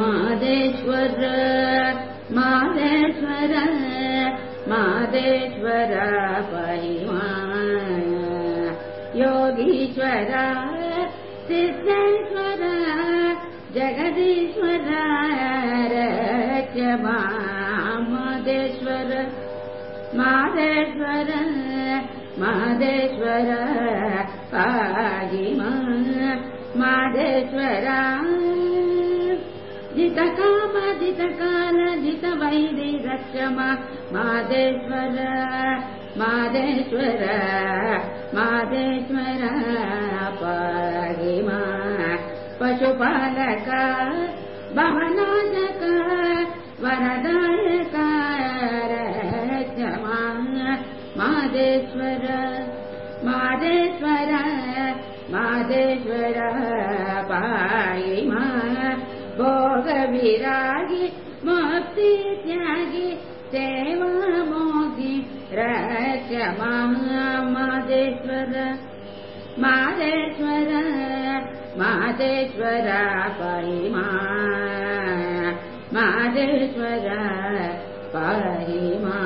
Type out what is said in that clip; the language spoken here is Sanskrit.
मादेश्वर मादेश्वर मादेश्वर परिमा योगीश्वर सिद्धेश्वर जगदीश्वर रक्ष मादेश्वर मादेश्वर मादेश्वर पाहिमा मादेश्वरा जितकाम जितकाल जितवैरि रक्षमा मादेश्वर मादेश्वर मादेश्वर पाहिमा। पशुपालक रक्षमा मादेश्वर मादेश्वर मादेश्वर पायिमा भोगविरागि मुक्ति त्यागि सेवा मोगि मादेश्वर मादेश्वर मादेश्वर परिमा मादेश्वर परिमा